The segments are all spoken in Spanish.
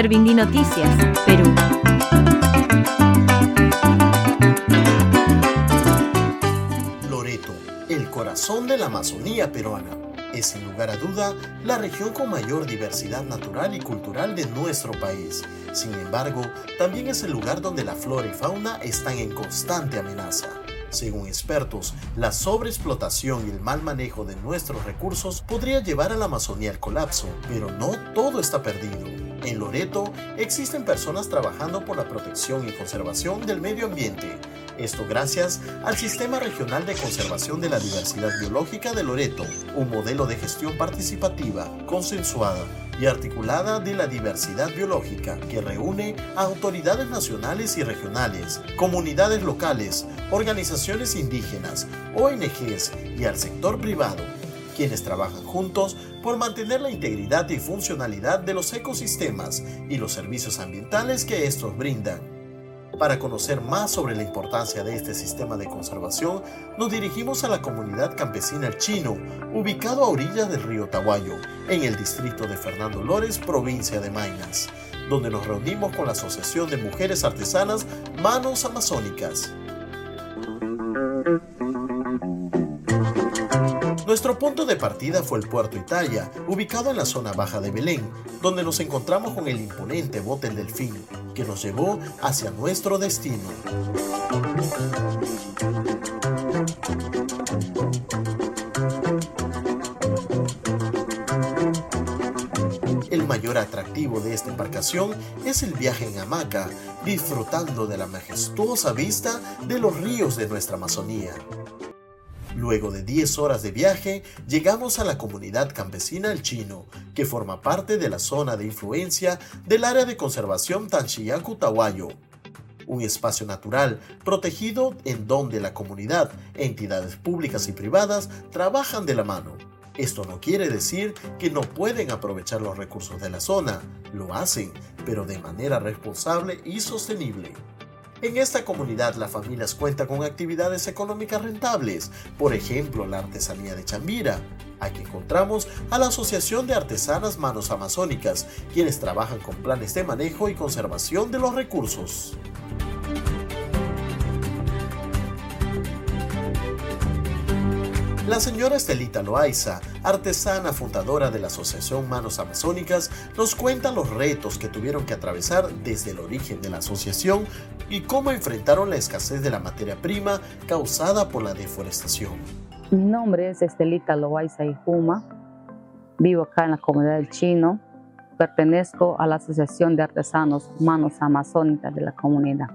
Servindi Noticias, Perú. Loreto, el corazón de la Amazonía peruana. Es sin lugar a duda la región con mayor diversidad natural y cultural de nuestro país. Sin embargo, también es el lugar donde la flora y fauna están en constante amenaza. Según expertos, la sobreexplotación y el mal manejo de nuestros recursos podría llevar a la Amazonía al colapso, pero no todo está perdido. En Loreto existen personas trabajando por la protección y conservación del medio ambiente. Esto gracias al Sistema Regional de Conservación de la Diversidad Biológica de Loreto, un modelo de gestión participativa, consensuada y articulada de la diversidad biológica que reúne a autoridades nacionales y regionales, comunidades locales, organizaciones indígenas, ONGs y al sector privado, quienes trabajan juntos por mantener la integridad y funcionalidad de los ecosistemas y los servicios ambientales que estos brindan. Para conocer más sobre la importancia de este sistema de conservación, nos dirigimos a la comunidad campesina El Chino, ubicado a orillas del río Tahuayo, en el distrito de Fernando Lores, provincia de Maynas, donde nos reunimos con la Asociación de Mujeres Artesanas Manos Amazónicas. Nuestro punto de partida fue el puerto Italia, ubicado en la zona baja de Belén, donde nos encontramos con el imponente bote El Delfín, que nos llevó hacia nuestro destino. El mayor atractivo de esta embarcación es el viaje en hamaca, disfrutando de la majestuosa vista de los ríos de nuestra Amazonía. Luego de 10 horas de viaje, llegamos a la comunidad campesina El Chino, que forma parte de la zona de influencia del área de conservación Tanchiyacu-Tahuayo, un espacio natural protegido en donde la comunidad, entidades públicas y privadas trabajan de la mano. Esto no quiere decir que no pueden aprovechar los recursos de la zona, lo hacen, pero de manera responsable y sostenible. En esta comunidad las familias cuentan con actividades económicas rentables, por ejemplo la artesanía de Chambira. Aquí encontramos a la Asociación de Artesanas Manos Amazónicas, quienes trabajan con planes de manejo y conservación de los recursos. La señora Estelita Loaiza, artesana fundadora de la Asociación Manos Amazónicas, nos cuenta los retos que tuvieron que atravesar desde el origen de la asociación y cómo enfrentaron la escasez de la materia prima causada por la deforestación. Mi nombre es Estelita Loaiza Juma, vivo acá en la comunidad del Chino, pertenezco a la Asociación de Artesanos Manos Amazónicas de la comunidad.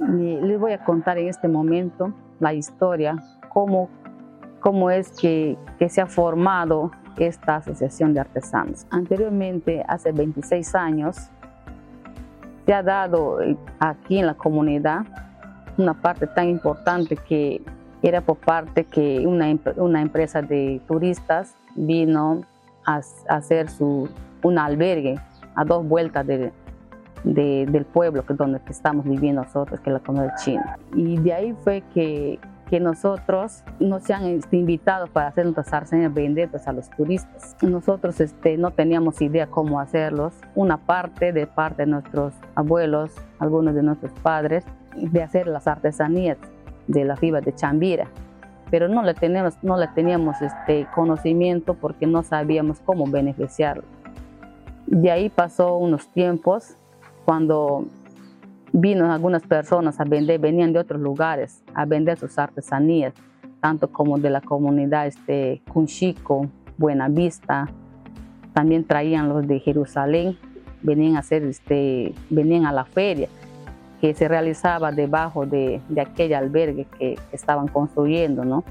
Y les voy a contar en este momento la historia, cómo cómo es que, se ha formado esta asociación de artesanos. Anteriormente, hace 26 años, se ha dado eh, aquí en la comunidad una parte tan importante que era por parte que una, una empresa de turistas vino a, hacer su, un albergue a dos vueltas de, del pueblo que donde estamos viviendo nosotros, que es la comunidad china. Y de ahí fue que que nosotros nos han este, invitado para hacer nuestras artesanías venderlas a los turistas. Nosotros este, no teníamos idea cómo hacerlos. Una parte de parte de nuestros abuelos, algunos de nuestros padres, de hacer las artesanías de la fibra de chambira. Pero no le teníamos, no le teníamos este conocimiento porque no sabíamos cómo beneficiarlo. De ahí pasó unos tiempos cuando vino algunas personas a vender, venían de otros lugares a vender sus artesanías, tanto como de la comunidad este, Cunchico, Buenavista, También traían los de Jerusalén, venían a hacer este, venían a la feria que se realizaba debajo de, de aquel albergue que estaban construyendo, ¿no?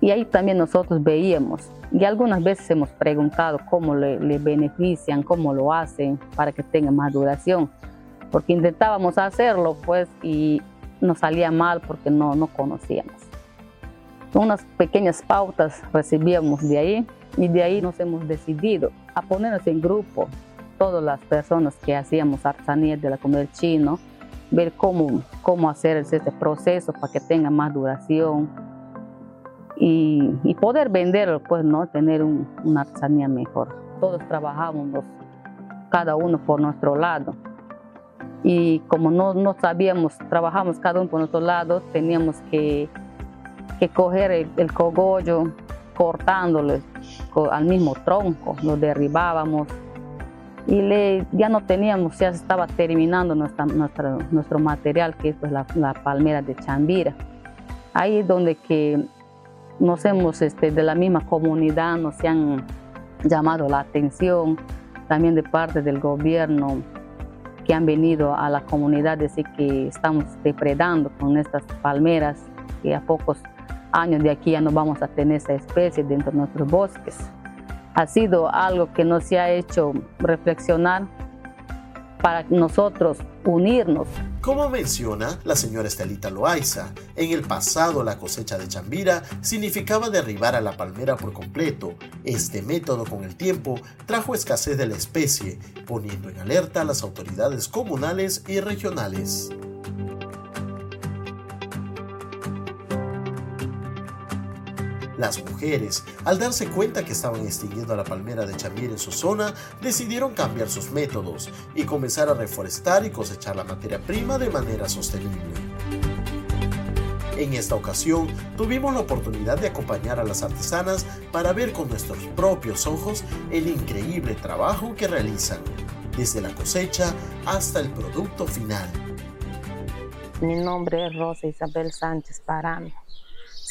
Y ahí también nosotros veíamos, y algunas veces hemos preguntado cómo le, le benefician, cómo lo hacen para que tenga más duración, porque intentábamos hacerlo pues y nos salía mal porque no, no conocíamos. Unas pequeñas pautas recibíamos de ahí y de ahí nos hemos decidido a ponernos en grupo, todas las personas que hacíamos artesanía de la comida chino, ver cómo, cómo hacer este proceso para que tenga más duración y, poder venderlo, pues, ¿no? Tener un, una artesanía mejor. Todos trabajamos, cada uno por nuestro lado. Y como no, no sabíamos, trabajamos cada uno por nuestro lado, teníamos que, que coger el, cogollo, cortándolo al mismo tronco, lo derribábamos y le, ya no teníamos, ya estaba terminando nuestra, nuestro material, que es pues, la, la, palmera de Chambira. Ahí es donde que nos hemos, este, de la misma comunidad, nos han llamado la atención, también de parte del gobierno, que han venido a la comunidad, decir que estamos depredando con estas palmeras, que a pocos años de aquí ya no vamos a tener esa especie dentro de nuestros bosques. Ha sido algo que nos ha hecho reflexionar para nosotros unirnos. Como menciona la señora Estelita Loaiza, en el pasado la cosecha de chambira significaba derribar a la palmera por completo. Este método con el tiempo trajo escasez de la especie, poniendo en alerta a las autoridades comunales y regionales. Las mujeres, al darse cuenta que estaban extinguiendo la palmera de Chambira en su zona, decidieron cambiar sus métodos y comenzar a reforestar y cosechar la materia prima de manera sostenible. En esta ocasión tuvimos la oportunidad de acompañar a las artesanas para ver con nuestros propios ojos el increíble trabajo que realizan, desde la cosecha hasta el producto final. Mi nombre es Rosa Isabel Sánchez Parano.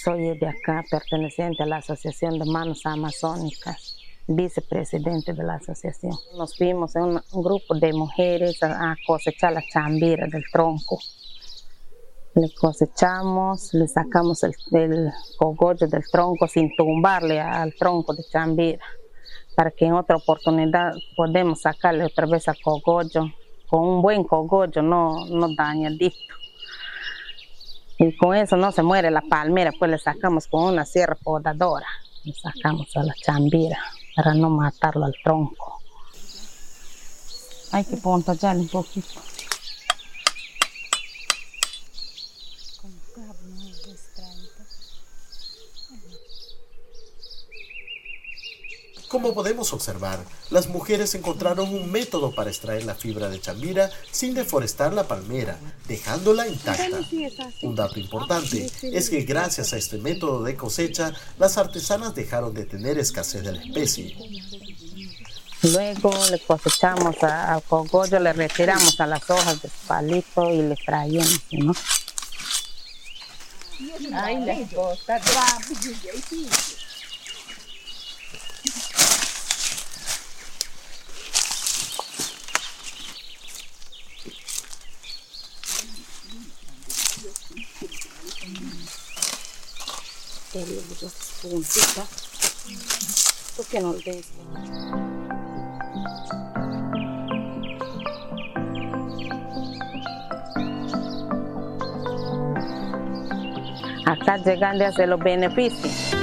Soy de acá, perteneciente a la Asociación de Manos Amazónicas, vicepresidente de la asociación. Nos fuimos en un, grupo de mujeres a, cosechar la chambira del tronco. Le cosechamos, le sacamos el, el cogollo del tronco sin tumbarle al tronco de chambira, para que en otra oportunidad podemos sacarle otra vez al cogollo, con un buen cogollo, no, no dañadito. Y con eso no se muere la palmera, pues le sacamos con una sierra podadora. Le sacamos a la chambira para no matarlo al tronco. Hay que pontallarle un poquito. Como podemos observar, las mujeres encontraron un método para extraer la fibra de chambira sin deforestar la palmera, dejándola intacta. Un dato importante es que gracias a este método de cosecha, las artesanas dejaron de tener escasez de la especie. Luego le cosechamos al cogollo, le retiramos a las hojas de palito y le traemos, ¿no? Ay. Serio, yo puntita. ¿Por qué no lo ves? Acá llegan hacer los beneficios.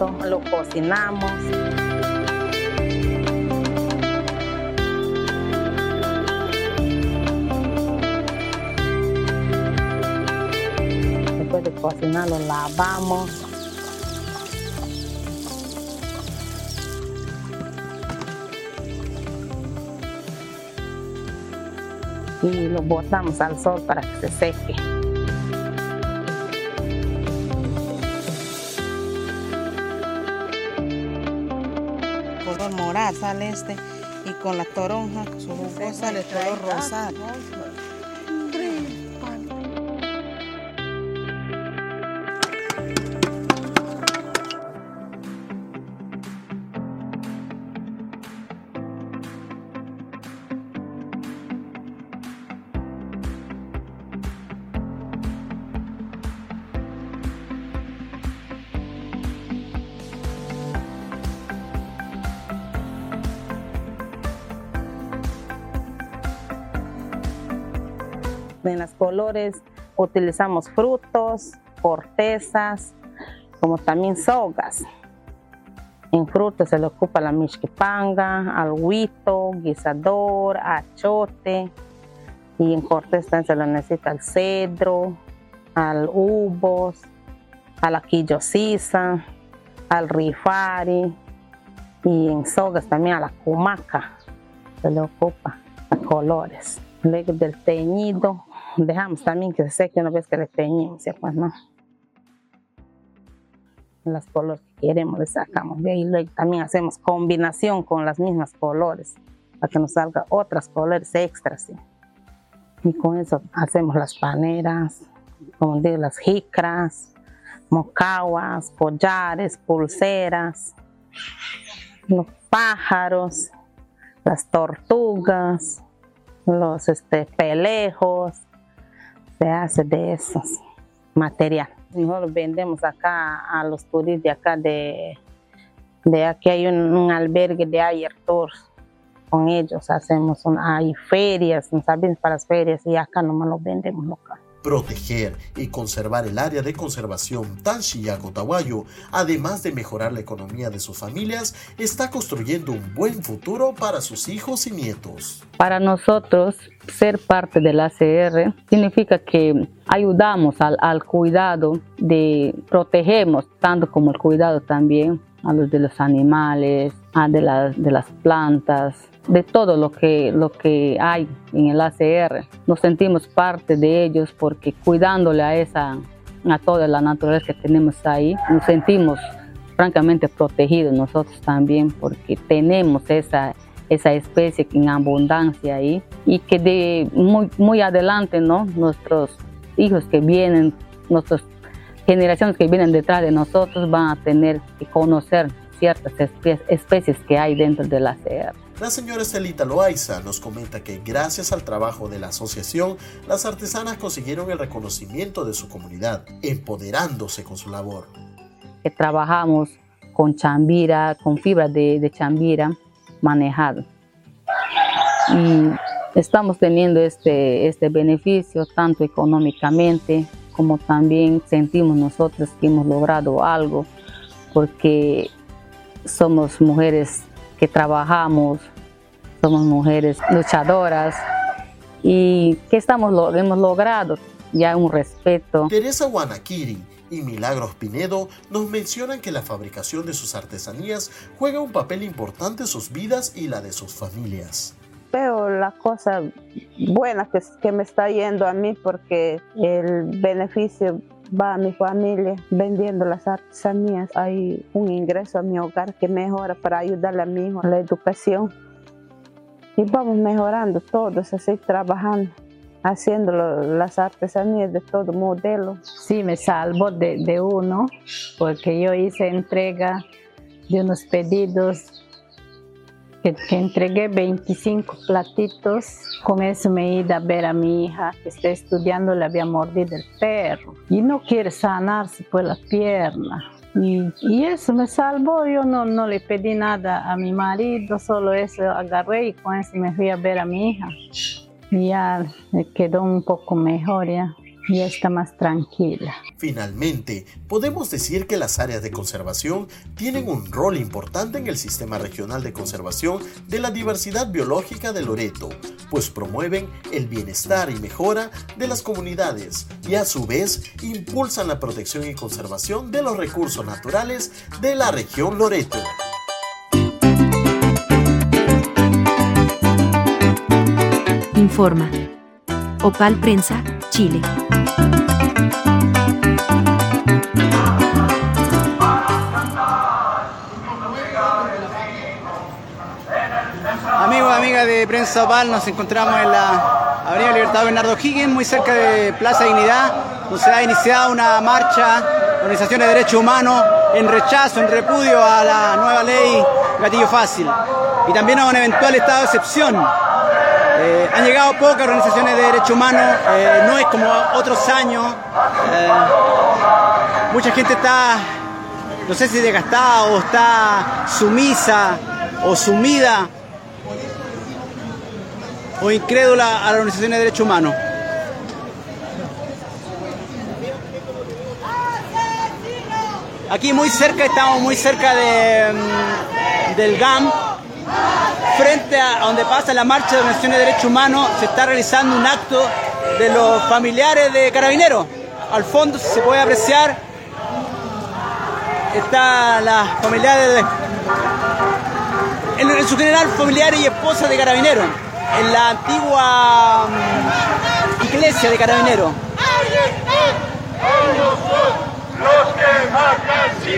Lo cocinamos. Después de cocinar lo lavamos. y lo botamos al sol para que se seque. Sale este y con la toronja su jugo sale color rosado. Colores utilizamos frutos, cortezas, como también sogas. En frutos se le ocupa la mixquipanga, alguito, guisador, achote. Y en corteza también se le necesita el cedro, al uvos, a la quillosisa, al rifari. Y en sogas también a la cumaca se le ocupa a colores. Luego del teñido dejamos también que se seque una vez que le teñimos, ¿sí? pues no. Las colores que queremos le sacamos de ahí. Luego también hacemos combinación con las mismas colores para que nos salga otros colores extras. ¿sí? Y con eso hacemos las paneras, como digo, las jicras, mocaguas, collares, pulseras, los pájaros, las tortugas, los este, pelejos, se hace de esos materiales. Nosotros vendemos acá a los turistas de acá de, aquí hay un, albergue de Ayer Tours. Con ellos hacemos hay ferias, ¿sabes? Para las ferias y acá nomás lo vendemos local. Proteger y conservar el área de conservación Tanshiyaco-Tahuayo, además de mejorar la economía de sus familias, está construyendo un buen futuro para sus hijos y nietos. Para nosotros, ser parte del ACR significa que ayudamos al, cuidado de, protegemos tanto como el cuidado también a los de los animales, a de, de las plantas, de todo lo que, lo que hay en el ACR. Nos sentimos parte de ellos porque cuidándole a, esa, a toda la naturaleza que tenemos ahí, nos sentimos francamente protegidos nosotros también porque tenemos esa, esa especie en abundancia ahí y que de muy, muy adelante ¿no? nuestros hijos que vienen, nuestras generaciones que vienen detrás de nosotros van a tener que conocer ciertas especies que hay dentro del ACR. La señora Estelita Loaiza nos comenta que gracias al trabajo de la asociación, las artesanas consiguieron el reconocimiento de su comunidad, empoderándose con su labor. Que trabajamos con chambira, con fibra de, de chambira manejado. Y estamos teniendo este, este beneficio tanto económicamente como también sentimos nosotros que hemos logrado algo porque somos mujeres que trabajamos, somos mujeres luchadoras y que estamos, hemos logrado ya un respeto. Teresa Guanaquiri y Milagros Pinedo nos mencionan que la fabricación de sus artesanías juega un papel importante en sus vidas y la de sus familias. Veo la cosa buena que, que me está yendo a mí porque el beneficio va a mi familia vendiendo las artesanías. Hay un ingreso a mi hogar que mejora para ayudarle a mi hijo a la educación. Y vamos mejorando todos, así trabajando, haciendo las artesanías de todo modelo. Sí, me salvo de uno, porque yo hice entrega de unos pedidos que, entregué 25 platitos. Con eso me he ido a ver a mi hija que está estudiando, le había mordido el perro y no quiere sanarse por la pierna. Y, y, eso me salvó, yo no, no le pedí nada a mi marido, solo eso agarré y con eso me fui a ver a mi hija. Y ya quedó un poco mejor ya y está más tranquila. Finalmente, podemos decir que las áreas de conservación tienen un rol importante en el sistema regional de conservación de la diversidad biológica de Loreto, pues promueven el bienestar y mejora de las comunidades y a su vez impulsan la protección y conservación de los recursos naturales de la región Loreto. Informa Opal Prensa, Chile. Amigos, amigas de Prensa Opal, nos encontramos en la Avenida Libertad Bernardo Higgins, muy cerca de Plaza Dignidad, donde se ha iniciado una marcha de organizaciones de derechos humanos en rechazo, en repudio a la nueva ley Gatillo Fácil y también a un eventual estado de excepción. Eh, han llegado pocas organizaciones de derechos humanos, eh, no es como otros años. Eh, mucha gente está, no sé si desgastada o está sumisa o sumida o incrédula a las organizaciones de derechos humanos. Aquí muy cerca, estamos muy cerca de, mm, del GAM, frente a donde pasa la marcha de organizaciones de derechos humanos, se está realizando un acto de los familiares de carabineros. Al fondo, si se puede apreciar, está la familiares de, en, en su general familiares y esposas de carabineros, en la antigua mm, iglesia de carabineros.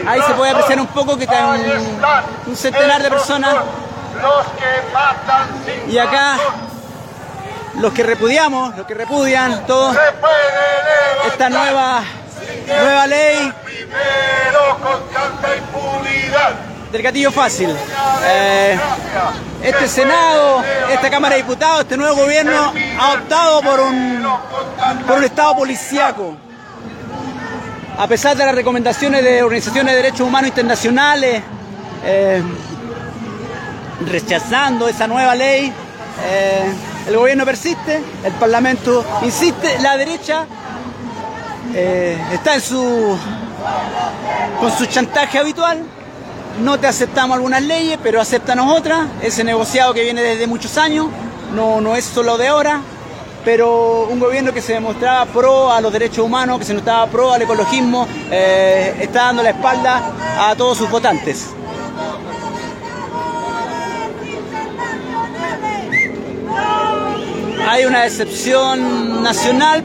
Ahí se puede apreciar un poco que están un centenar de personas. Y acá los que repudiamos, los que repudian todos esta nueva nueva ley. del gatillo fácil. Eh, este Senado, esta Cámara de Diputados, este nuevo gobierno ha optado por un, por un Estado policíaco. A pesar de las recomendaciones de organizaciones de derechos humanos internacionales, eh, rechazando esa nueva ley, eh, el gobierno persiste, el Parlamento insiste, la derecha eh, está en su con su chantaje habitual. No te aceptamos algunas leyes, pero aceptanos otras. Ese negociado que viene desde muchos años, no, no es solo de ahora pero un gobierno que se demostraba pro a los derechos humanos, que se notaba pro al ecologismo, eh, está dando la espalda a todos sus votantes. Hay una decepción nacional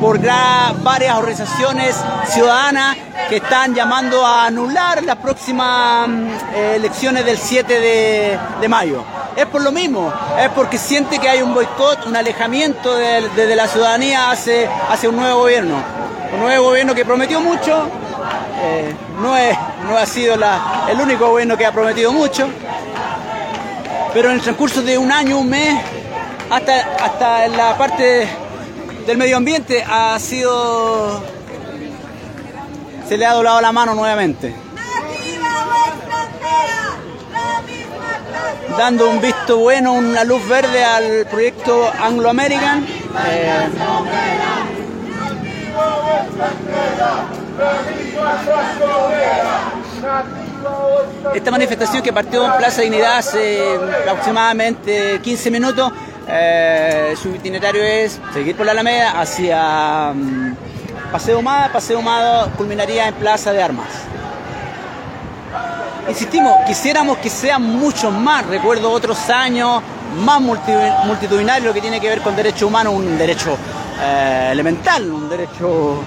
por varias organizaciones ciudadanas que están llamando a anular las próximas mm, elecciones del 7 de mayo es por lo mismo, es porque siente que hay un boicot, un alejamiento desde la ciudadanía hacia, hacia un nuevo gobierno. Un nuevo gobierno que prometió mucho, eh, no, es, no ha sido el único gobierno que ha prometido mucho, pero en el transcurso de un año, un mes, hasta, hasta la parte del medio ambiente ha sido... se le ha doblado la mano nuevamente. dando un visto bueno, una luz verde al proyecto Anglo American. Esta manifestación que partió en Plaza Dignidad hace aproximadamente 15 minutos, eh, su itinerario es seguir por la Alameda hacia um, Paseo Humada, Paseo Humado culminaría en Plaza de Armas. Insistimos, quisiéramos que sean muchos más, recuerdo otros años, más multitudinario lo que tiene que ver con derechos humanos, un derecho eh, elemental, un derecho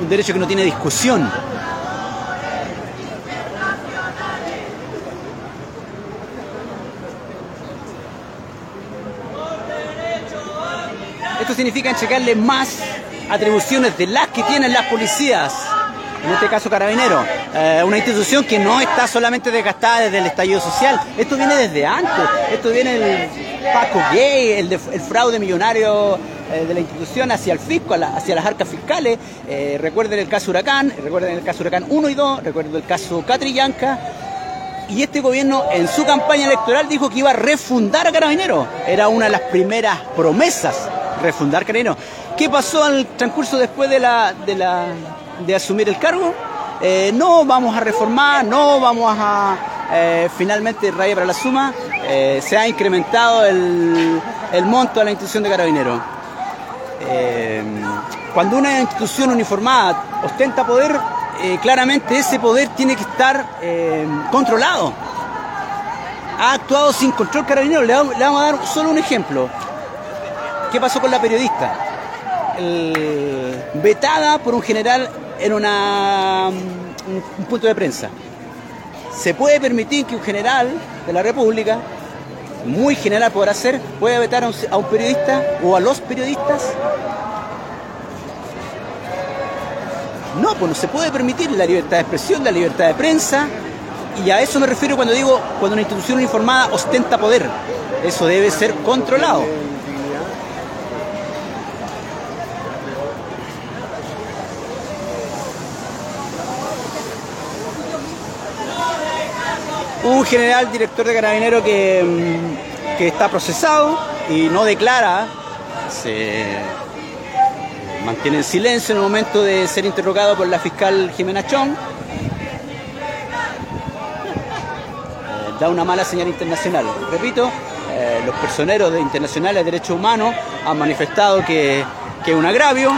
un derecho que no tiene discusión. Significa entregarle más atribuciones de las que tienen las policías. En este caso Carabinero, eh, una institución que no está solamente desgastada desde el estallido social, esto viene desde antes, esto viene del Paco Gay, el, fraude millonario eh, de la institución hacia el fisco, hacia las arcas fiscales, eh, recuerden el caso Huracán, recuerden el caso Huracán 1 y 2, recuerden el caso Catrillanca, y este gobierno en su campaña electoral dijo que iba a refundar a Carabineros. Era una de las primeras promesas, refundar Carabineros. ¿Qué pasó al transcurso después de la, de la de asumir el cargo. Eh, no vamos a reformar, no vamos a eh, finalmente raya para la suma. Eh, se ha incrementado el, monto de la institución de carabineros. cuando una institución uniformada ostenta poder, claramente ese poder tiene que estar controlado. ha actuado sin control carabinero. Le vamos, a dar solo un ejemplo. ¿Qué pasó con la periodista? vetada por un general en un punto de prensa. ¿Se puede permitir que un general de la República, muy general podrá ser, pueda vetar a un periodista o a los periodistas? No, pues no se puede permitir la libertad de expresión, la libertad de prensa, y a eso me refiero cuando digo, cuando una institución uniformada ostenta poder. Eso debe ser controlado. Un general director de carabinero que, mm, que está procesado y no declara, se mantiene en silencio en el momento de ser interrogado por la fiscal Jimena Chong da una mala señal internacional. Repito, eh, los personeros de internacionales de derechos humanos han manifestado que, es un agravio.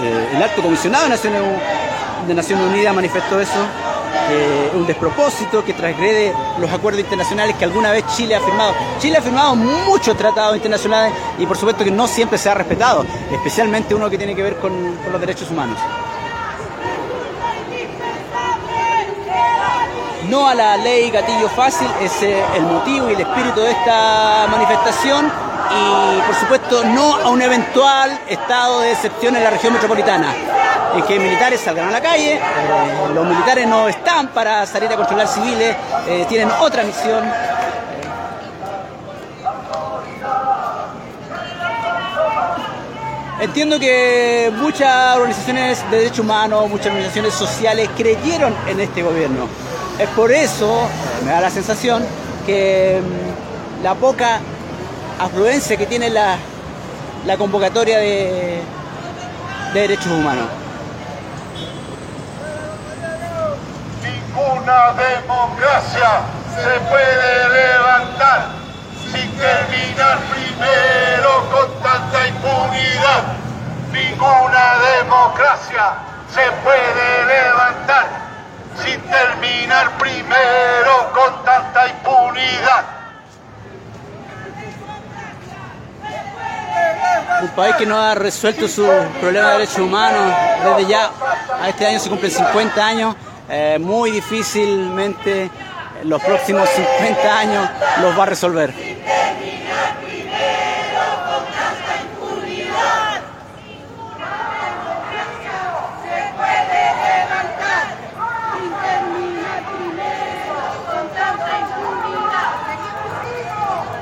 Eh, el alto comisionado de Naciones, de Naciones Unidas manifestó eso, un despropósito, que transgrede los acuerdos internacionales que alguna vez Chile ha firmado. Chile ha firmado muchos tratados internacionales y por supuesto que no siempre se ha respetado, especialmente uno que tiene que ver con los derechos humanos. no a la ley gatillo fácil, es el motivo y el espíritu de esta manifestación y por supuesto no a un eventual estado de excepción en la región metropolitana, en que militares salgan a la calle, eh, los militares no están para salir a controlar civiles, eh, tienen otra misión. Entiendo que muchas organizaciones de derechos humanos, muchas organizaciones sociales creyeron en este gobierno es por eso, me da la sensación, que mm, la poca afluencia que tiene la, convocatoria de, de derechos humanos. Ninguna democracia se puede levantar sin terminar primero con tanta impunidad. Ninguna democracia se puede levantar sin terminar primero con tanta impunidad. Un país que no ha resuelto su problema de derechos humanos desde ya, a este año se cumplen 50 años, eh, muy difícilmente los próximos 50 años los va a resolver.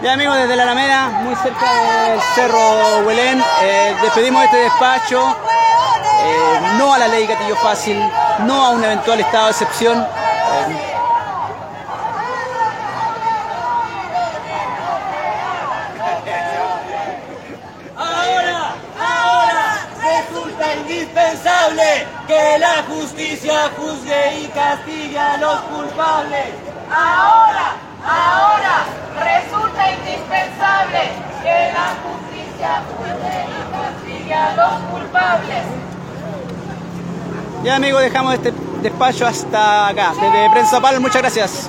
Ya amigos, desde la Alameda, muy cerca del Cerro Huelén, eh, despedimos este despacho, eh, no a la ley Gatillo Fácil, no a un eventual estado de excepción. Eh, ahora, ahora resulta indispensable que la justicia juzgue y castigue a los culpables. Ahora, ahora Ya amigos, dejamos este despacho hasta acá. Desde Prensa Pal, muchas gracias.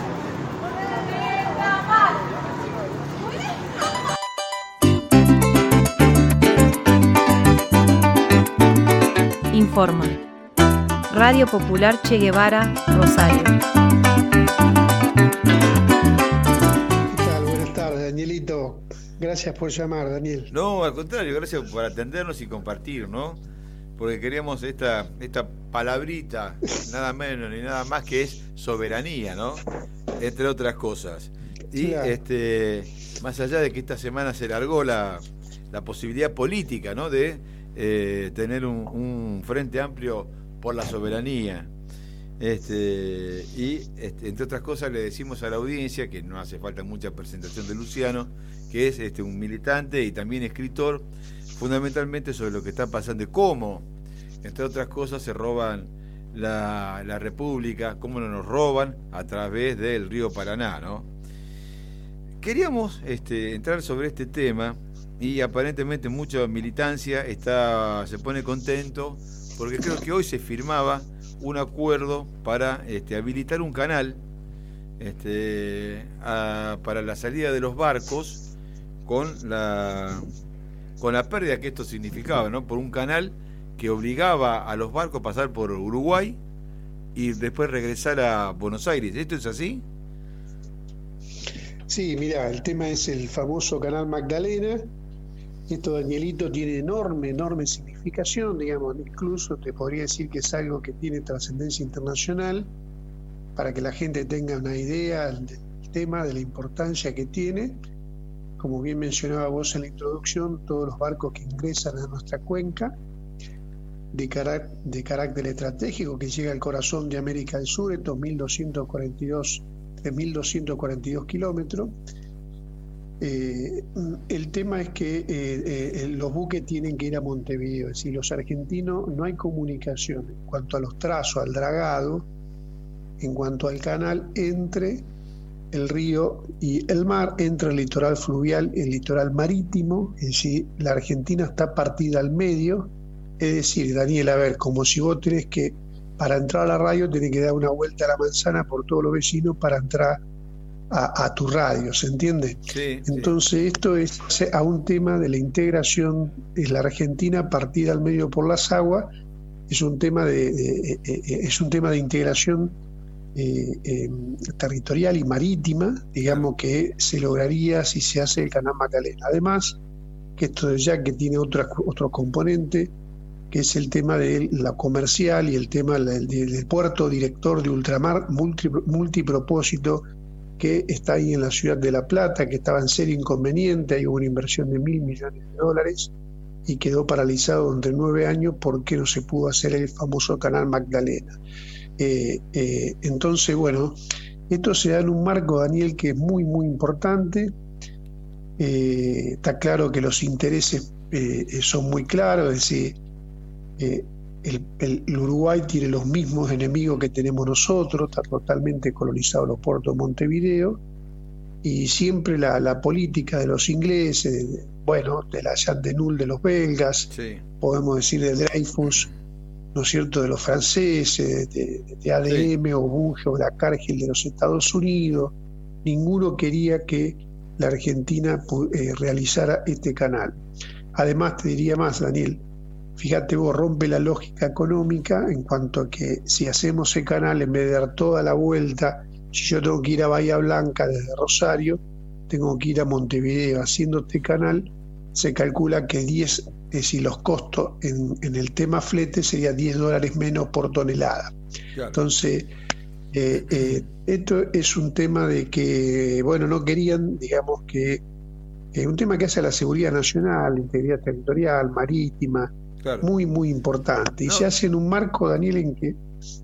Informa. Radio Popular Che Guevara, Rosario. Gracias por llamar, Daniel. No, al contrario, gracias por atendernos y compartir, ¿no? Porque queríamos esta, esta palabrita, nada menos ni nada más que es soberanía, ¿no? Entre otras cosas. Y este, más allá de que esta semana se largó la, posibilidad política, ¿no? De eh, tener un, frente amplio por la soberanía. Este, y este, entre otras cosas le decimos a la audiencia que no hace falta mucha presentación de Luciano, que es este, un militante y también escritor, fundamentalmente sobre lo que está pasando y cómo, entre otras cosas, se roban la, República, cómo nos roban a través del río Paraná, ¿no? Queríamos este, entrar sobre este tema y aparentemente mucha militancia está, se pone contento porque creo que hoy se firmaba un acuerdo para este, habilitar un canal este, para la salida de los barcos con la, con la pérdida que esto significaba, ¿no? Por un canal que obligaba a los barcos a pasar por Uruguay y después regresar a Buenos Aires. ¿Esto es así? Sí, mira, el tema es el famoso canal Magdalena. Esto, Danielito, tiene enorme, enorme significación, digamos, incluso te podría decir que es algo que tiene trascendencia internacional para que la gente tenga una idea del tema, de la importancia que tiene. Como bien mencionaba vos en la introducción, todos los barcos que ingresan a nuestra cuenca de, carácter estratégico que llega al corazón de América del Sur, estos 1.242, 3.242 kilómetros. Eh, el tema es que eh, eh, los buques tienen que ir a Montevideo, es decir, los argentinos no hay comunicación en cuanto a los trazos, al dragado, en cuanto al canal entre el río y el mar, entre el litoral fluvial y el litoral marítimo, es decir, la Argentina está partida al medio. Es decir, Daniel, a ver, como si vos tenés que, para entrar a la radio, tenés que dar una vuelta a la manzana por todos los vecinos para entrar a, tu radio, ¿se entiende? Sí, Entonces, esto es a un tema de la integración de la Argentina partida al medio por las aguas, es un tema de, es un tema de integración eh, territorial y marítima, digamos que se lograría si se hace el canal Magdalena. Además, que esto ya que tiene otro otro componente, que es el tema de la comercial y el tema del, puerto director de ultramar multipropósito que está ahí en la ciudad de La Plata, que estaba en serio inconveniente, hay una inversión de mil millones de dólares y quedó paralizado durante nueve años porque no se pudo hacer el famoso canal Magdalena. Eh, eh, entonces, bueno, esto se da en un marco, Daniel, que es muy, muy importante. Eh, está claro que los intereses son muy claros, es decir, el, Uruguay tiene los mismos enemigos que tenemos nosotros, está totalmente colonizado los puertos de Montevideo, y siempre la, política de los ingleses, bueno, de la Jean de Null de los belgas, podemos decir de Dreyfus, ¿no es cierto?, de los franceses, de, ADM o Bunge o la Cargill de los Estados Unidos, ninguno quería que la Argentina eh, realizara este canal. Además, te diría más, Daniel, Fíjate vos, rompe la lógica económica en cuanto a que si hacemos el canal, en vez de dar toda la vuelta, si yo tengo que ir a Bahía Blanca desde Rosario, tengo que ir a Montevideo haciendo este canal, se calcula que 10, es decir, los costos en, el tema flete sería 10 dólares menos por tonelada. Entonces, eh, eh, esto es un tema de que, bueno, no querían, digamos que, es un tema que hace a la seguridad nacional, integridad territorial, marítima, muy, muy importante. Y se hace en un marco, Daniel, en que...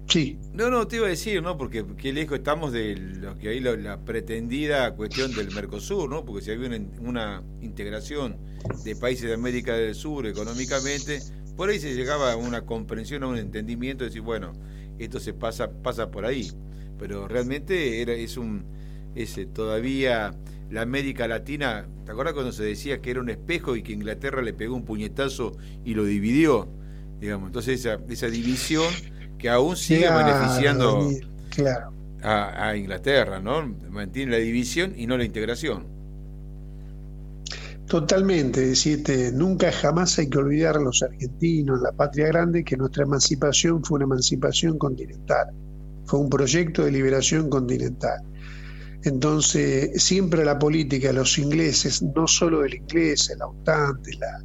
Sí. No, no, te iba a decir, ¿no? Porque qué lejos estamos de lo que hay la, pretendida cuestión del Mercosur, ¿no? Porque si había una, integración de países de América del Sur económicamente, por ahí se llegaba a una comprensión, a un entendimiento, de decir, bueno, esto se pasa, pasa por ahí. Pero realmente era, es un, es todavía la América Latina, ¿te acuerdas cuando se decía que era un espejo y que Inglaterra le pegó un puñetazo y lo dividió? Digamos, entonces esa, esa división que aún sigue beneficiando a, Inglaterra, ¿no? Mantiene la división y no la integración. Totalmente, decirte, nunca jamás hay que olvidar a los argentinos, la patria grande, que nuestra emancipación fue una emancipación continental, fue un proyecto de liberación continental. Entonces, siempre la política de los ingleses, no solo el inglés, el OTAN, la,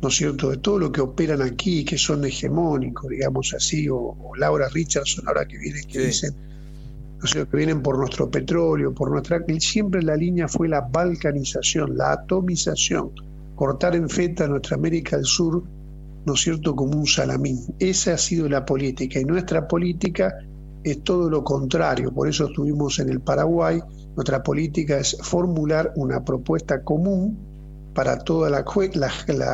¿no es cierto?, de todo lo que operan aquí, que son hegemónicos, digamos así, o, Laura Richardson, ahora que viene, que dicen, ¿no es cierto?, que vienen por nuestro petróleo, por nuestra... Siempre la línea fue la balcanización, la atomización, cortar en feta a nuestra América del Sur, ¿no es cierto?, como un salamín. Esa ha sido la política, y nuestra política es todo lo contrario. Por eso estuvimos en el Paraguay. Nuestra política es formular una propuesta común para toda la,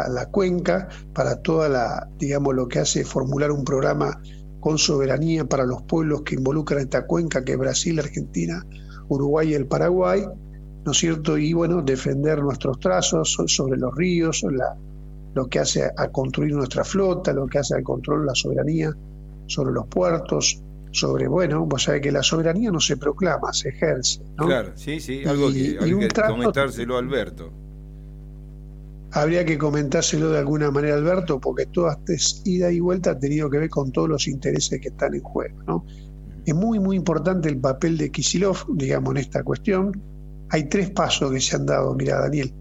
la, cuenca, para toda la, digamos, lo que hace formular un programa con soberanía para los pueblos que involucran esta cuenca, que es Brasil, Argentina, Uruguay y el Paraguay, ¿no es cierto? Y bueno, defender nuestros trazos sobre los ríos, lo que hace a construir nuestra flota, lo que hace al control de la soberanía sobre los puertos, sobre, bueno, vos sabés que la soberanía no se proclama, se ejerce. Claro, sí, sí, algo que hay que comentárselo a Alberto. Habría que comentárselo de alguna manera a Alberto, porque toda esta ida y vuelta ha tenido que ver con todos los intereses que están en juego. ¿no? Es muy, muy importante el papel de Kisilov, digamos, en esta cuestión. Hay tres pasos que se han dado, mira, Daniel,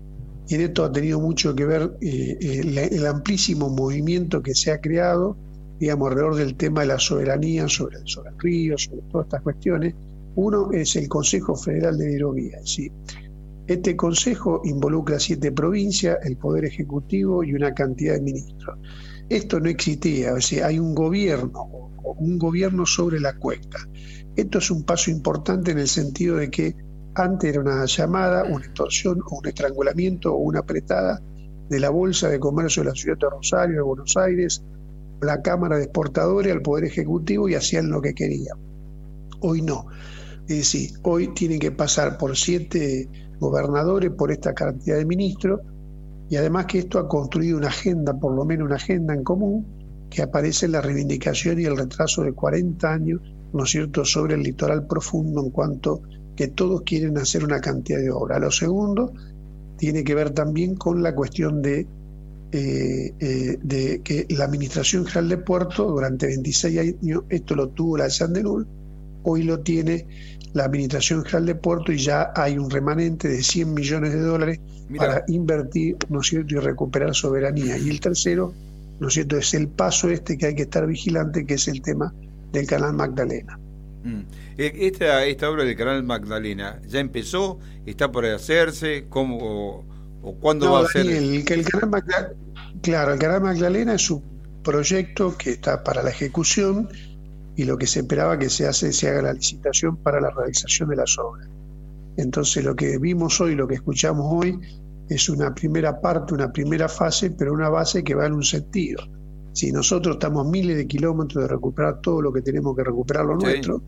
y en esto ha tenido mucho que ver eh, el, el amplísimo movimiento que se ha creado digamos, alrededor del tema de la soberanía sobre, el, río, sobre todas estas cuestiones. Uno es el Consejo Federal de Hidrovía. ¿sí? Este consejo involucra siete provincias, el Poder Ejecutivo y una cantidad de ministros. Esto no existía, o sea, hay un gobierno, un gobierno sobre la cuenca. Esto es un paso importante en el sentido de que antes era una llamada, una extorsión o un estrangulamiento o una apretada de la Bolsa de Comercio de la Ciudad de Rosario, de Buenos Aires, la Cámara de Exportadores al Poder Ejecutivo y hacían lo que querían. Hoy no. Es decir, hoy tienen que pasar por siete gobernadores, por esta cantidad de ministros, y además que esto ha construido una agenda, por lo menos una agenda en común, que aparece en la reivindicación y el retraso de 40 años, ¿no es cierto?, sobre el litoral profundo en cuanto que todos quieren hacer una cantidad de obra. Lo segundo tiene que ver también con la cuestión de eh, eh, de que la Administración General de Puerto durante 26 años, esto lo tuvo la de Sandelul, hoy lo tiene la Administración General de Puerto y ya hay un remanente de 100 millones de dólares para invertir, ¿no es cierto?, y recuperar soberanía. Y el tercero, ¿no es cierto?, es el paso este que hay que estar vigilante, que es el tema del Canal Magdalena. Mm. Eh, esta, esta obra del Canal Magdalena, ¿ya empezó? ¿Está por hacerse? ¿Cómo, o, cuándo va a ser? El, el canal Magdalena, Claro, el Canal Magdalena es un proyecto que está para la ejecución y lo que se esperaba que se hace se haga la licitación para la realización de las obras. Entonces lo que vimos hoy, lo que escuchamos hoy, es una primera parte, una primera fase, pero una base que va en un sentido. Si nosotros estamos miles de kilómetros de recuperar todo lo que tenemos que recuperar lo nuestro,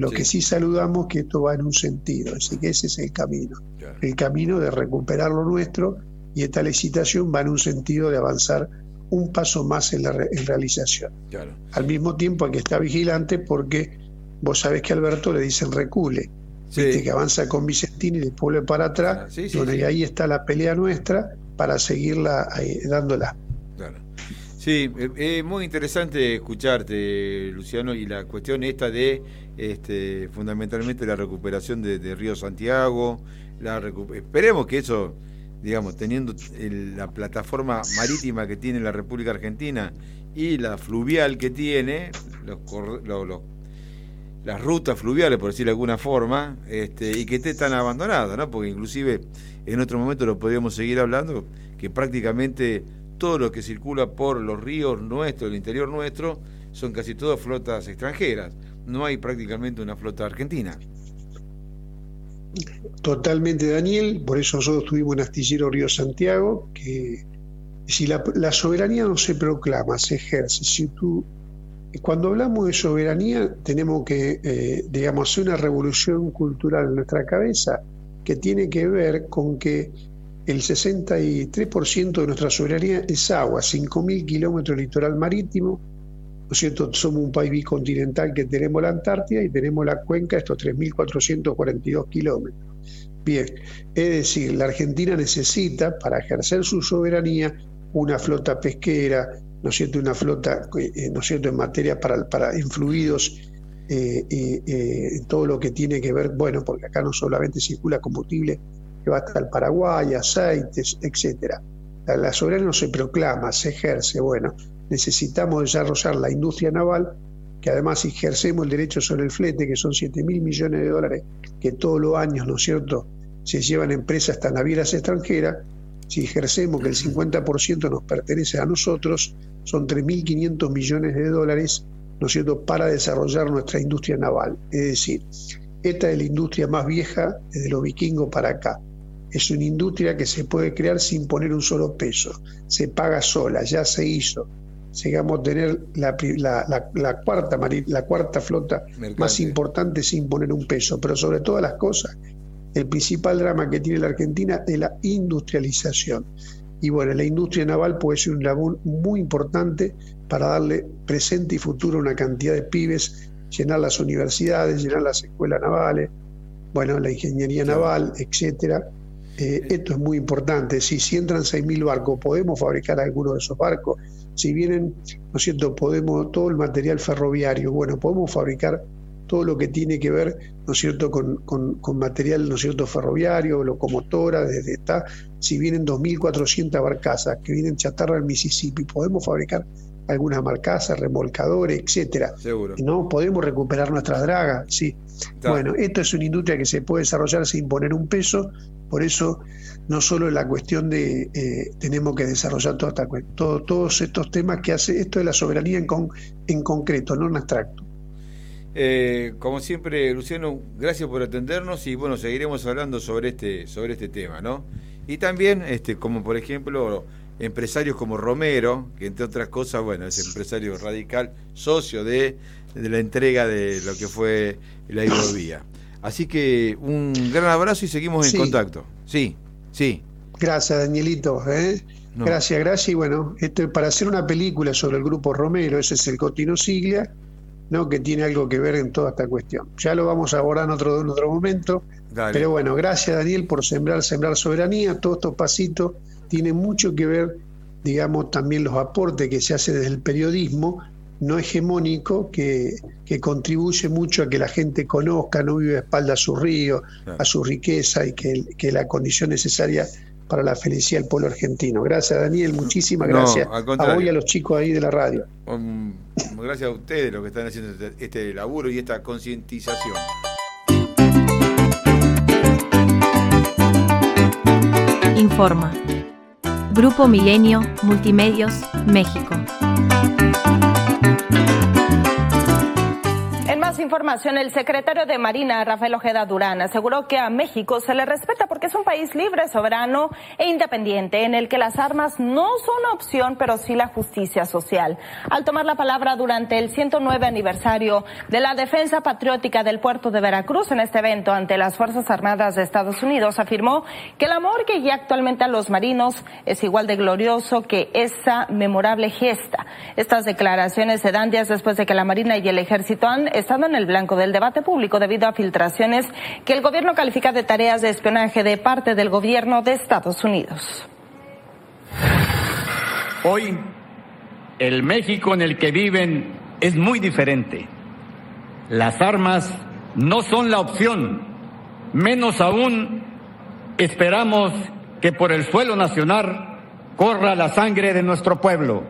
lo que sí saludamos que esto va en un sentido, así que ese es el camino, el camino de recuperar lo nuestro y esta licitación va en un sentido de avanzar un paso más en la realización. Al mismo tiempo hay que estar vigilante porque vos sabés que a Alberto le dicen recule, Viste que avanza con Vicentini y después vuelve para atrás, donde ahí está la pelea nuestra para seguirla dándola. Claro. Sí, es muy interesante escucharte, Luciano, y la cuestión esta de este, fundamentalmente la recuperación de, Río Santiago. La esperemos que eso digamos, teniendo la plataforma marítima que tiene la República Argentina y la fluvial que tiene, las rutas fluviales, por decirlo de alguna forma, este, y que esté tan abandonada, ¿no? Porque inclusive en otro momento lo podríamos seguir hablando, que prácticamente todo lo que circula por los ríos nuestros, el interior nuestro, son casi todas flotas extranjeras. No hay prácticamente una flota argentina. Totalmente, Daniel. Por eso nosotros tuvimos un astillero Río Santiago, que si la, soberanía no se proclama, se ejerce. Si tú, cuando hablamos de soberanía, tenemos que, eh, digamos, hacer una revolución cultural en nuestra cabeza que tiene que ver con que el 63% de nuestra soberanía es agua, 5.000 kilómetros de litoral marítimo, ¿no es cierto? Somos un país bicontinental que tenemos la Antártida y tenemos la cuenca, estos 3.442 kilómetros. Bien, es decir, la Argentina necesita para ejercer su soberanía una flota pesquera, ¿no es cierto? Una flota, eh, ¿no es cierto?, en materia para, para influidos, eh, eh, en todo lo que tiene que ver, bueno, porque acá no solamente circula combustible que va hasta el Paraguay, aceites, etcétera. la soberanía no se proclama, se ejerce. Bueno, necesitamos desarrollar la industria naval, que además ejercemos el derecho sobre el flete, que son 7 mil millones de dólares que todos los años, ¿no es cierto?, se llevan empresas hasta navieras extranjeras, si ejercemos que el 50% nos pertenece a nosotros, son 3.500 millones de dólares, ¿no es cierto?, para desarrollar nuestra industria naval. Es decir, esta es la industria más vieja desde los vikingos para acá. Es una industria que se puede crear sin poner un solo peso. Se paga sola, ya se hizo llegamos a tener la, cuarta, la cuarta flota más importante sin poner un peso, pero sobre todas las cosas, el principal drama que tiene la Argentina es la industrialización. Y bueno, la industria naval puede ser un labor muy importante para darle presente y futuro a una cantidad de pibes llenar las universidades, llenar las escuelas navales, bueno, la ingeniería naval, etcétera. Eh, esto es muy importante. Si, si entran 6.000 barcos, podemos fabricar algunos de esos barcos. Si vienen, ¿no es cierto?, podemos, todo el material ferroviario, bueno, podemos fabricar todo lo que tiene que ver, ¿no es cierto?, con, con, material, ¿no es cierto?, ferroviario, locomotora, desde esta, si vienen 2.400 barcazas que vienen chatarra del Mississippi, podemos fabricar algunas marcasas, remolcadores, etcétera. Seguro. ¿No? Podemos recuperar nuestras dragas, sí. Bueno, esto es una industria que se puede desarrollar sin poner un peso, por eso no solo la cuestión de eh, tenemos que desarrollar toda esta, todo, todos estos temas que hace esto de la soberanía en, con, en concreto, no en abstracto. Eh, como siempre, Luciano, gracias por atendernos y bueno, seguiremos hablando sobre este, sobre este tema, ¿no? Y también, este, como por ejemplo, empresarios como Romero, que entre otras cosas, bueno, es empresario radical, socio de, la entrega de lo que fue la hidrovía. Así que un gran abrazo y seguimos en contacto. Sí, sí. Gracias, Danielito. ¿eh? Gracias, gracias. Y bueno, esto, para hacer una película sobre el grupo Romero, ese es el Cotino Siglia, ¿no? que tiene algo que ver en toda esta cuestión. Ya lo vamos a abordar en otro, en otro momento. Pero bueno, gracias, Daniel, por sembrar, sembrar soberanía. Todos estos pasitos tiene mucho que ver, digamos, también los aportes que se hace desde el periodismo no hegemónico que, que contribuye mucho a que la gente conozca, no vive a espalda a su río, a su riqueza y que, que la condición necesaria para la felicidad del pueblo argentino. Gracias, Daniel, muchísimas gracias a vos y a los chicos ahí de la radio. gracias a ustedes los que están haciendo este, este laburo y esta concientización. Informa. Grupo Milenio, Multimedios, México. Información, el secretario de Marina, Rafael Ojeda Durán, aseguró que a México se le respeta porque es un país libre, soberano e independiente, en el que las armas no son opción, pero sí la justicia social. Al tomar la palabra durante el 109 aniversario de la defensa patriótica del puerto de Veracruz en este evento ante las Fuerzas Armadas de Estados Unidos, afirmó que el amor que guía actualmente a los marinos es igual de glorioso que esa memorable gesta. Estas declaraciones se dan días después de que la Marina y el Ejército han estado en el blanco del debate público debido a filtraciones que el gobierno califica de tareas de espionaje de parte del gobierno de Estados Unidos. Hoy, el México en el que viven es muy diferente. Las armas no son la opción, menos aún esperamos que por el suelo nacional corra la sangre de nuestro pueblo.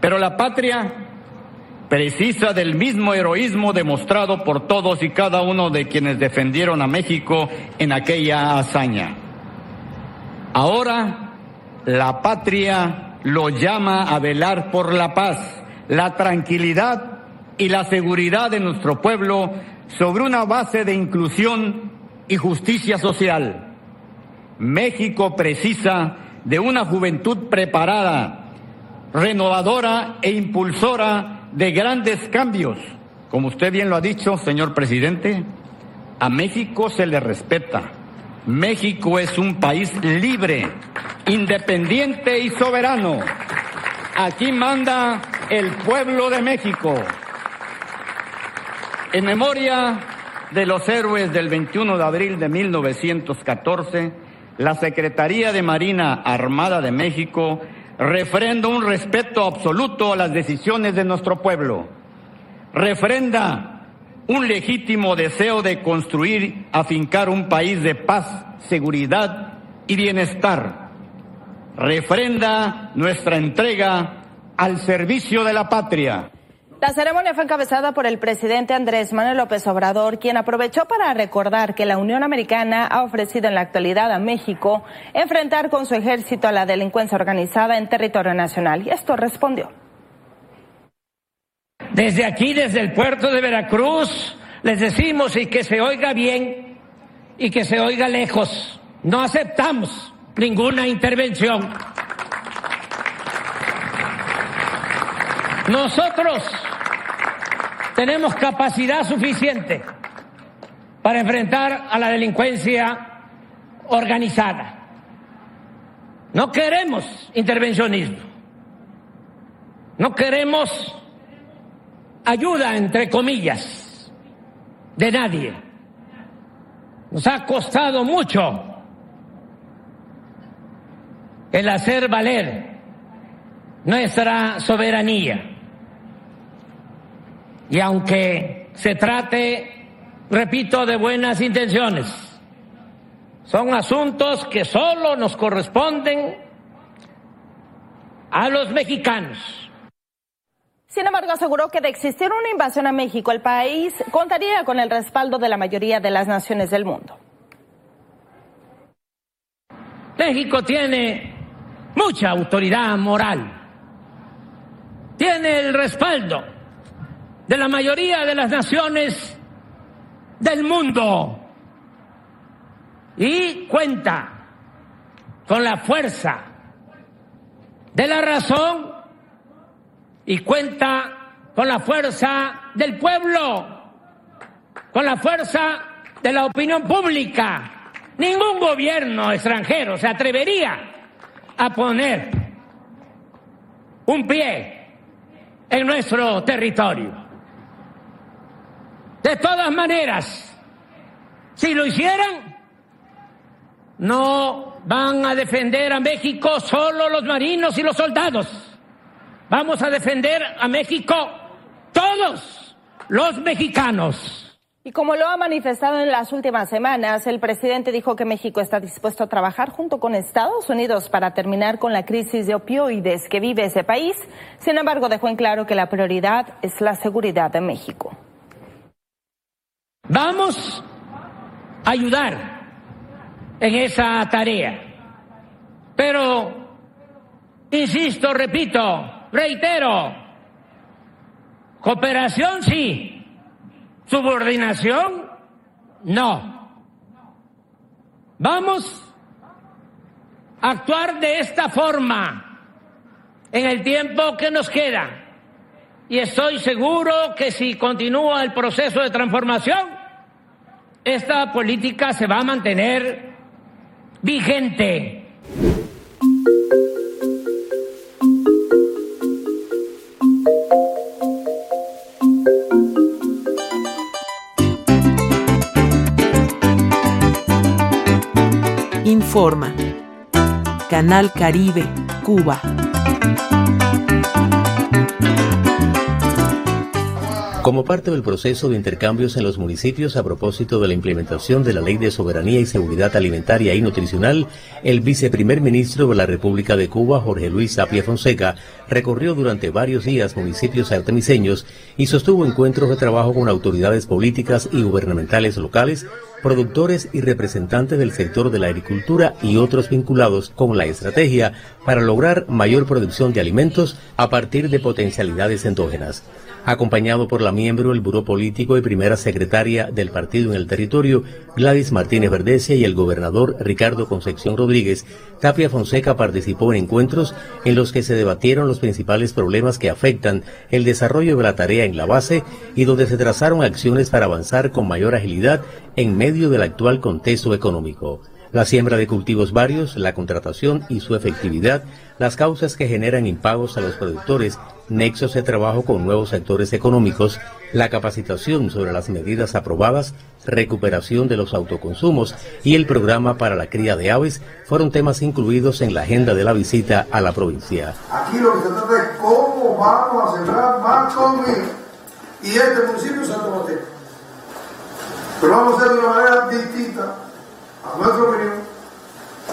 Pero la patria precisa del mismo heroísmo demostrado por todos y cada uno de quienes defendieron a México en aquella hazaña. Ahora la patria lo llama a velar por la paz, la tranquilidad y la seguridad de nuestro pueblo sobre una base de inclusión y justicia social. México precisa de una juventud preparada, renovadora e impulsora de grandes cambios. Como usted bien lo ha dicho, señor presidente, a México se le respeta. México es un país libre, independiente y soberano. Aquí manda el pueblo de México. En memoria de los héroes del 21 de abril de 1914, la Secretaría de Marina Armada de México refrenda un respeto absoluto a las decisiones de nuestro pueblo, refrenda un legítimo deseo de construir, afincar un país de paz, seguridad y bienestar, refrenda nuestra entrega al servicio de la patria. La ceremonia fue encabezada por el presidente Andrés Manuel López Obrador, quien aprovechó para recordar que la Unión Americana ha ofrecido en la actualidad a México enfrentar con su ejército a la delincuencia organizada en territorio nacional. Y esto respondió. Desde aquí, desde el puerto de Veracruz, les decimos y que se oiga bien y que se oiga lejos. No aceptamos ninguna intervención. Nosotros tenemos capacidad suficiente para enfrentar a la delincuencia organizada. No queremos intervencionismo. No queremos ayuda, entre comillas, de nadie. Nos ha costado mucho el hacer valer nuestra soberanía. Y aunque se trate, repito, de buenas intenciones, son asuntos que solo nos corresponden a los mexicanos. Sin embargo, aseguró que de existir una invasión a México, el país contaría con el respaldo de la mayoría de las naciones del mundo. México tiene mucha autoridad moral, tiene el respaldo de la mayoría de las naciones del mundo y cuenta con la fuerza de la razón y cuenta con la fuerza del pueblo, con la fuerza de la opinión pública. Ningún gobierno extranjero se atrevería a poner un pie en nuestro territorio. De todas maneras, si lo hicieran, no van a defender a México solo los marinos y los soldados. Vamos a defender a México todos los mexicanos. Y como lo ha manifestado en las últimas semanas, el presidente dijo que México está dispuesto a trabajar junto con Estados Unidos para terminar con la crisis de opioides que vive ese país. Sin embargo, dejó en claro que la prioridad es la seguridad de México. Vamos a ayudar en esa tarea. Pero, insisto, repito, reitero, cooperación sí, subordinación no. Vamos a actuar de esta forma en el tiempo que nos queda. Y estoy seguro que si continúa el proceso de transformación, esta política se va a mantener vigente. Informa. Canal Caribe, Cuba. Como parte del proceso de intercambios en los municipios a propósito de la implementación de la Ley de Soberanía y Seguridad Alimentaria y Nutricional, el viceprimer ministro de la República de Cuba, Jorge Luis Sapia Fonseca, recorrió durante varios días municipios artemiseños y sostuvo encuentros de trabajo con autoridades políticas y gubernamentales locales, productores y representantes del sector de la agricultura y otros vinculados con la estrategia para lograr mayor producción de alimentos a partir de potencialidades endógenas acompañado por la miembro del Buró Político y primera secretaria del partido en el territorio, Gladys Martínez Verdecia y el gobernador Ricardo Concepción Rodríguez, Tapia Fonseca participó en encuentros en los que se debatieron los principales problemas que afectan el desarrollo de la tarea en la base y donde se trazaron acciones para avanzar con mayor agilidad en medio del actual contexto económico. La siembra de cultivos varios, la contratación y su efectividad, las causas que generan impagos a los productores, nexos de trabajo con nuevos sectores económicos, la capacitación sobre las medidas aprobadas, recuperación de los autoconsumos y el programa para la cría de aves fueron temas incluidos en la agenda de la visita a la provincia. Aquí lo que se trata es cómo vamos a sembrar más comida y este municipio Santo Mateo. Pero vamos a hacer de una manera distinta a nuestra opinión,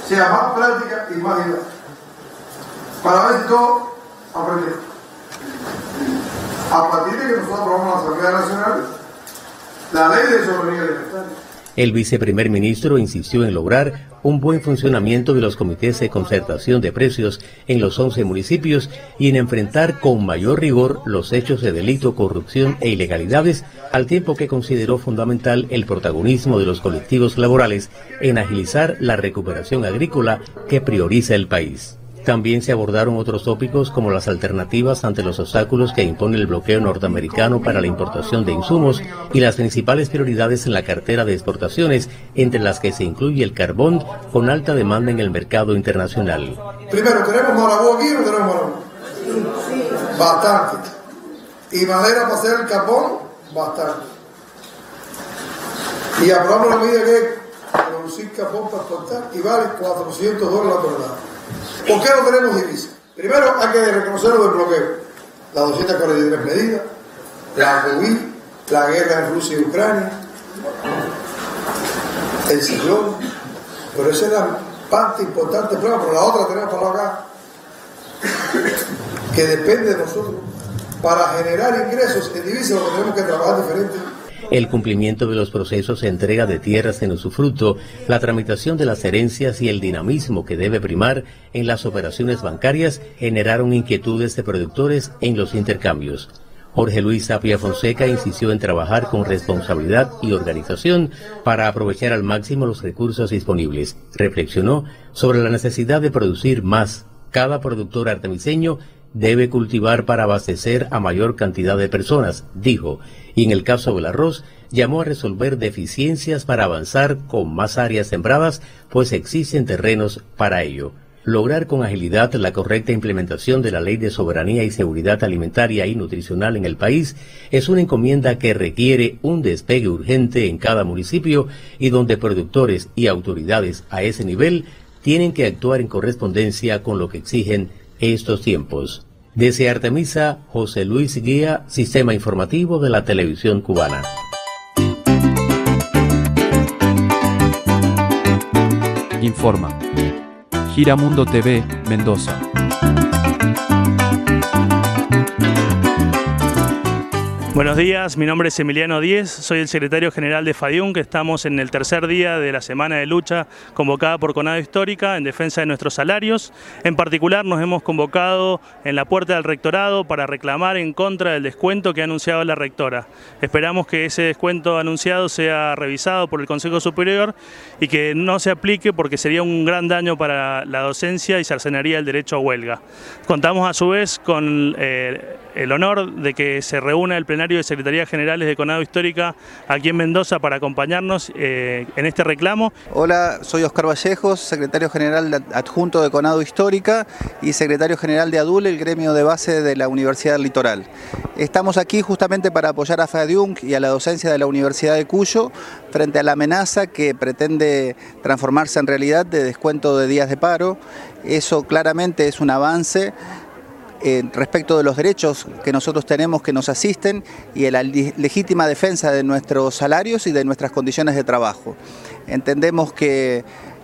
sea más práctica y más didáctica. A partir de que la Asamblea Nacional, la ley de soberanía. El viceprimer ministro insistió en lograr un buen funcionamiento de los comités de concertación de precios en los 11 municipios y en enfrentar con mayor rigor los hechos de delito, corrupción e ilegalidades, al tiempo que consideró fundamental el protagonismo de los colectivos laborales en agilizar la recuperación agrícola que prioriza el país. También se abordaron otros tópicos como las alternativas ante los obstáculos que impone el bloqueo norteamericano para la importación de insumos y las principales prioridades en la cartera de exportaciones, entre las que se incluye el carbón con alta demanda en el mercado internacional. Primero, ¿tenemos marabú aquí o tenemos marabú? Bastante. Y madera para hacer el carbón, bastante. Y aprobamos la medida que producir carbón para exportar y vale 400 dólares la tonelada. ¿Por qué no tenemos divisa? Primero hay que reconocerlo del bloqueo. Las 243 medidas, la COVID, la guerra en Rusia y Ucrania, el ciclón, pero esa es la parte importante, pero la otra tenemos para acá, que depende de nosotros. Para generar ingresos en divisas tenemos que trabajar diferente. El cumplimiento de los procesos de entrega de tierras en usufructo, la tramitación de las herencias y el dinamismo que debe primar en las operaciones bancarias generaron inquietudes de productores en los intercambios. Jorge Luis Zapia Fonseca insistió en trabajar con responsabilidad y organización para aprovechar al máximo los recursos disponibles. Reflexionó sobre la necesidad de producir más. Cada productor artemiseño debe cultivar para abastecer a mayor cantidad de personas, dijo, y en el caso del arroz, llamó a resolver deficiencias para avanzar con más áreas sembradas, pues existen terrenos para ello lograr con agilidad la correcta implementación de la Ley de Soberanía y Seguridad Alimentaria y Nutricional en el país es una encomienda que requiere un despegue urgente en cada municipio y donde productores y autoridades a ese nivel tienen que actuar en correspondencia con lo que exigen estos tiempos. Desde Artemisa, José Luis Guía, Sistema Informativo de la Televisión Cubana. Informa. Giramundo TV, Mendoza. Buenos días, mi nombre es Emiliano Díez, soy el secretario general de FADIUN, que estamos en el tercer día de la semana de lucha convocada por Conado Histórica en defensa de nuestros salarios. En particular nos hemos convocado en la puerta del rectorado para reclamar en contra del descuento que ha anunciado la rectora. Esperamos que ese descuento anunciado sea revisado por el Consejo Superior y que no se aplique porque sería un gran daño para la docencia y cercenaría el derecho a huelga. Contamos a su vez con eh, el honor de que se reúna el plenario de Secretaría Generales de Conado Histórica aquí en Mendoza para acompañarnos eh, en este reclamo. Hola, soy Oscar Vallejos, secretario general adjunto de Conado Histórica y secretario general de ADUL, el gremio de base de la Universidad Litoral. Estamos aquí justamente para apoyar a FADIUNC y a la docencia de la Universidad de Cuyo frente a la amenaza que pretende transformarse en realidad de descuento de días de paro. Eso claramente es un avance eh, respecto de los derechos que nosotros tenemos que nos asisten y de la legítima defensa de nuestros salarios y de nuestras condiciones de trabajo. Entendemos que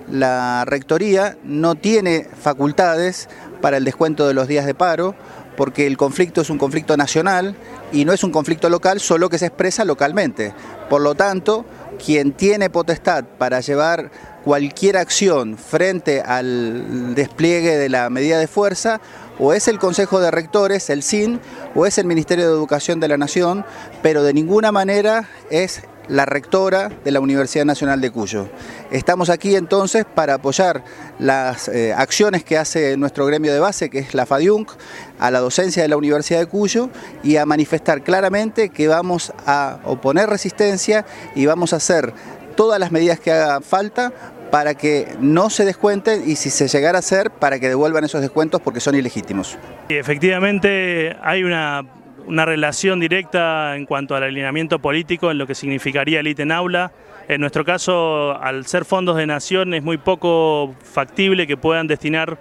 la Rectoría no tiene facultades para el descuento de los días de paro, porque el conflicto es un conflicto nacional y no es un conflicto local, solo que se expresa localmente. Por lo tanto, quien tiene potestad para llevar cualquier acción frente al despliegue de la medida de fuerza o es el Consejo de Rectores, el SIN, o es el Ministerio de Educación de la Nación, pero de ninguna manera es la rectora de la Universidad Nacional de Cuyo. Estamos aquí entonces para apoyar las eh, acciones que hace nuestro gremio de base, que es la FADIUNC, a la docencia de la Universidad de Cuyo y a manifestar claramente que vamos a oponer resistencia y vamos a hacer todas las medidas que haga falta para que no se descuenten y si se llegara a hacer, para que devuelvan esos descuentos porque son ilegítimos. efectivamente hay una, relación directa en cuanto al alineamiento político en lo que significaría el ítem aula. En nuestro caso, al ser fondos de nación, es muy poco factible que puedan destinar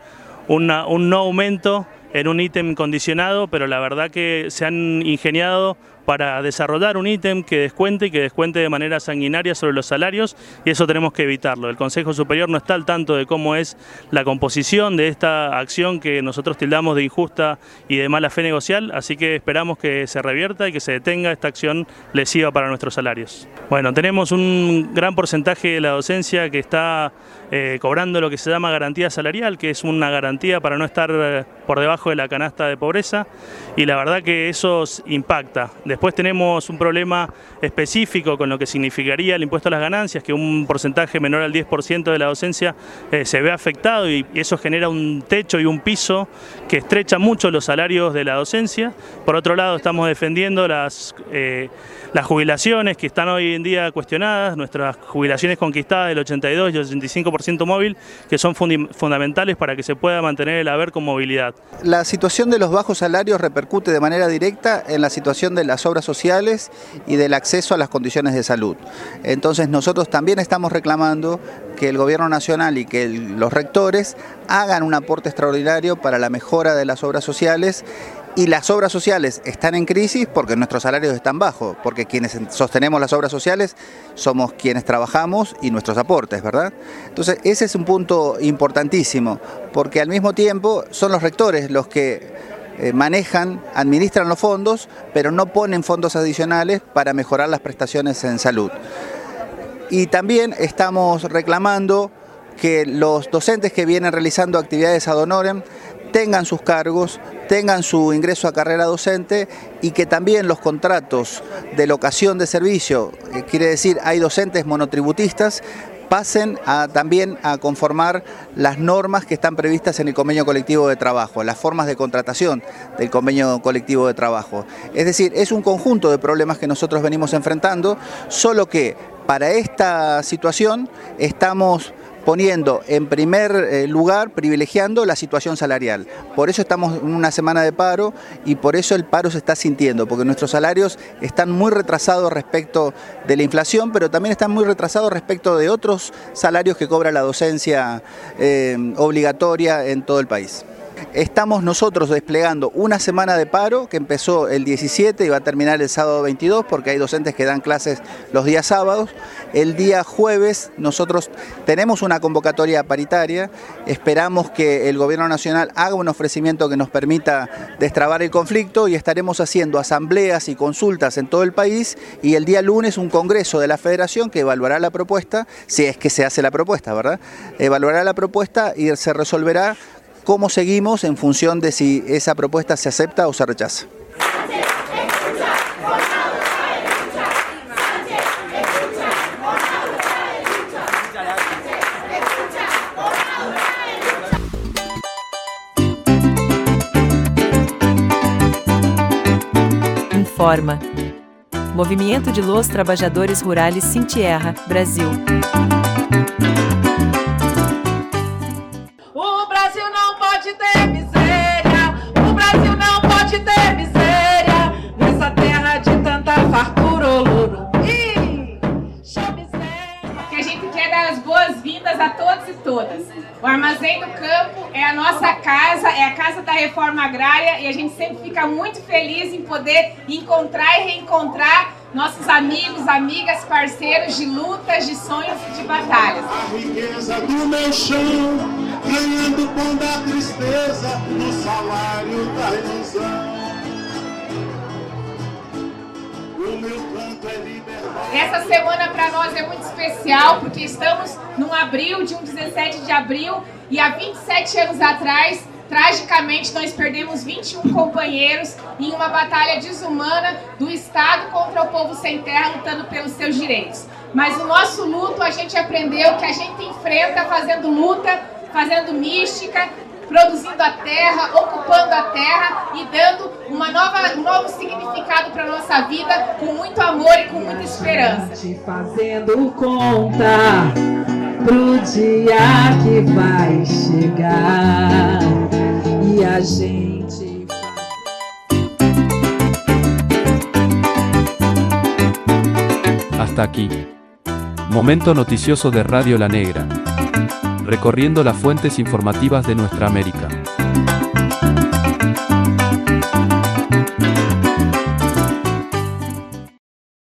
un no aumento en un ítem condicionado, pero la verdad que se han ingeniado para desarrollar un ítem que descuente y que descuente de manera sanguinaria sobre los salarios y eso tenemos que evitarlo. El Consejo Superior no está al tanto de cómo es la composición de esta acción que nosotros tildamos de injusta y de mala fe negocial, así que esperamos que se revierta y que se detenga esta acción lesiva para nuestros salarios. Bueno, tenemos un gran porcentaje de la docencia que está eh, cobrando lo que se llama garantía salarial, que es una garantía para no estar eh, por debajo de la canasta de pobreza y la verdad que eso impacta Después tenemos un problema específico con lo que significaría el impuesto a las ganancias, que un porcentaje menor al 10% de la docencia eh, se ve afectado y, eso genera un techo y un piso que estrecha mucho los salarios de la docencia. Por otro lado, estamos defendiendo las, eh, las jubilaciones que están hoy en día cuestionadas, nuestras jubilaciones conquistadas del 82 y el 85% móvil, que son fundamentales para que se pueda mantener el haber con movilidad. La situación de los bajos salarios repercute de manera directa en la situación de las obras sociales y del acceso a las condiciones de salud. Entonces nosotros también estamos reclamando que el gobierno nacional y que los rectores hagan un aporte extraordinario para la mejora de las obras sociales y las obras sociales están en crisis porque nuestros salarios están bajos, porque quienes sostenemos las obras sociales somos quienes trabajamos y nuestros aportes, ¿verdad? Entonces ese es un punto importantísimo, porque al mismo tiempo son los rectores los que eh, manejan, administran los fondos, pero no ponen fondos adicionales para mejorar las prestaciones en salud. Y también estamos reclamando que los docentes que vienen realizando actividades ad honorem tengan sus cargos, tengan su ingreso a carrera docente y que también los contratos de locación de servicio, eh, quiere decir hay docentes monotributistas, pasen también a conformar las normas que están previstas en el convenio colectivo de trabajo, las formas de contratación del convenio colectivo de trabajo. Es decir, es un conjunto de problemas que nosotros venimos enfrentando, solo que para esta situación estamos poniendo en primer eh, lugar, privilegiando la situación salarial. Por eso estamos en una semana de paro y por eso el paro se está sintiendo, porque nuestros salarios están muy retrasados respecto de la inflación, pero también están muy retrasados respecto de otros salarios que cobra la docencia eh, obligatoria en todo el país. Estamos nosotros desplegando una semana de paro que empezó el 17 y va a terminar el sábado 22 porque hay docentes que dan clases los días sábados. El día jueves nosotros tenemos una convocatoria paritaria, esperamos que el Gobierno Nacional haga un ofrecimiento que nos permita destrabar el conflicto y estaremos haciendo asambleas y consultas en todo el país y el día lunes un congreso de la Federación que evaluará la propuesta, si es que se hace la propuesta, ¿verdad? Evaluará la propuesta y se resolverá cómo seguimos en función de si esa propuesta se acepta o se rechaza. Informa. Movimento de los Trabajadores Rurais Sintierra, Brasil. O Armazém do Campo é a nossa casa, é a casa da reforma agrária e a gente sempre fica muito feliz em poder encontrar e reencontrar nossos amigos, amigas, parceiros de lutas, de sonhos e de batalhas. A riqueza do meu chão, ganhando pão da tristeza, no salário da ilusão. O meu canto é liberdade. Essa semana para nós é muito especial porque estamos num abril, de um 17 de abril, e há 27 anos atrás, tragicamente, nós perdemos 21 companheiros em uma batalha desumana do Estado contra o povo sem terra lutando pelos seus direitos. Mas o nosso luto a gente aprendeu que a gente enfrenta fazendo luta, fazendo mística, produzindo a terra, ocupando a terra e dando uma nova, um novo significado para a nossa vida com muito amor e com muita esperança. Fazendo conta pro dia que vai chegar e a gente. Hasta aquí. Momento noticioso de Radio La Negra. recorriendo las fuentes informativas de nuestra América.